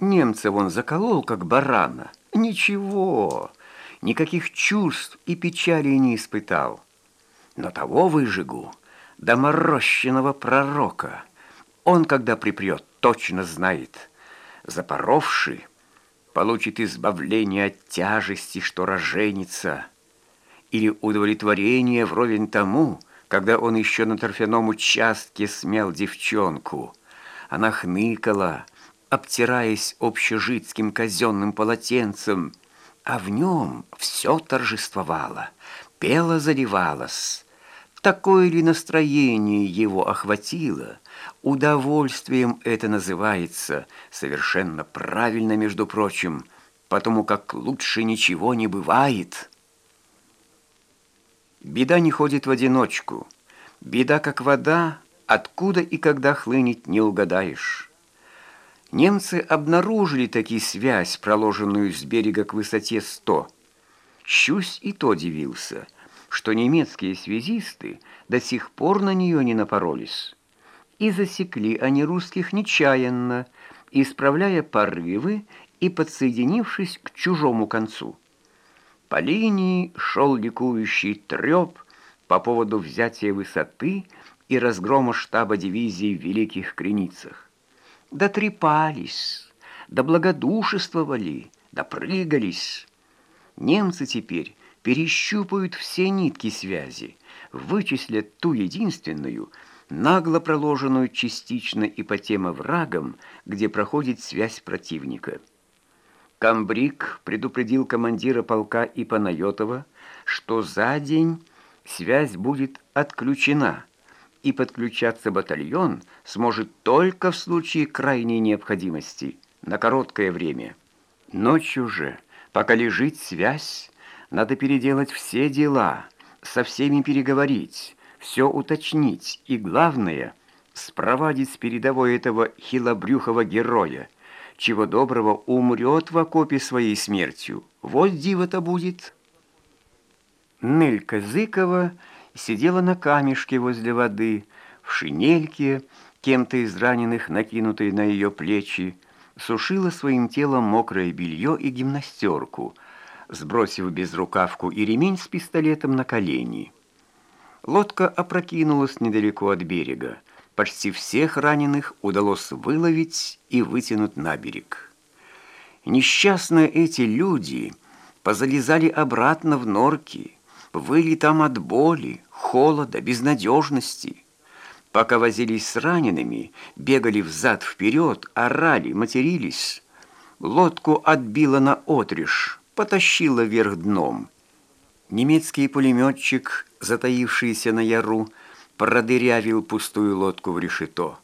Немцев он заколол, как барана. Ничего, никаких чувств и печали не испытал. Но того выжигу, доморощенного пророка, он, когда припрет, точно знает. Запоровший получит избавление от тяжести, что роженится, или удовлетворение вровень тому, когда он еще на торфяном участке смел девчонку. Она хныкала, обтираясь общежитским казенным полотенцем, а в нем все торжествовало, пело заливалось. Такое ли настроение его охватило? Удовольствием это называется, совершенно правильно, между прочим, потому как лучше ничего не бывает. Беда не ходит в одиночку. Беда, как вода, откуда и когда хлынет, не угадаешь. Немцы обнаружили таки связь, проложенную с берега к высоте 100. Щусь и то дивился, что немецкие связисты до сих пор на нее не напоролись. И засекли они русских нечаянно, исправляя порывы и подсоединившись к чужому концу. По линии шел ликующий треп по поводу взятия высоты и разгрома штаба дивизии в Великих Креницах. Дотрепались, да благодушествовали, допрыгались. Немцы теперь перещупают все нитки связи, вычислят ту единственную, нагло проложенную частично и по тема врагам, где проходит связь противника. Камбрик предупредил командира полка и Панайотова, что за день связь будет отключена, и подключаться батальон сможет только в случае крайней необходимости, на короткое время. Ночью же, пока лежит связь, надо переделать все дела, со всеми переговорить, все уточнить и, главное, спровадить с передовой этого хилобрюхого героя, чего доброго умрет в окопе своей смертью. Вот диво-то будет. Нелька Зыкова сидела на камешке возле воды, в шинельке, кем-то из раненых, накинутой на ее плечи, сушила своим телом мокрое белье и гимнастерку, сбросив безрукавку и ремень с пистолетом на колени. Лодка опрокинулась недалеко от берега. Почти всех раненых удалось выловить и вытянуть на берег. Несчастные эти люди позалезали обратно в норки, выли там от боли, холода, безнадежности. Пока возились с ранеными, бегали взад-вперед, орали, матерились. Лодку отбило на отрежь, потащило вверх дном. Немецкий пулеметчик, затаившийся на яру, продырявил пустую лодку в решето.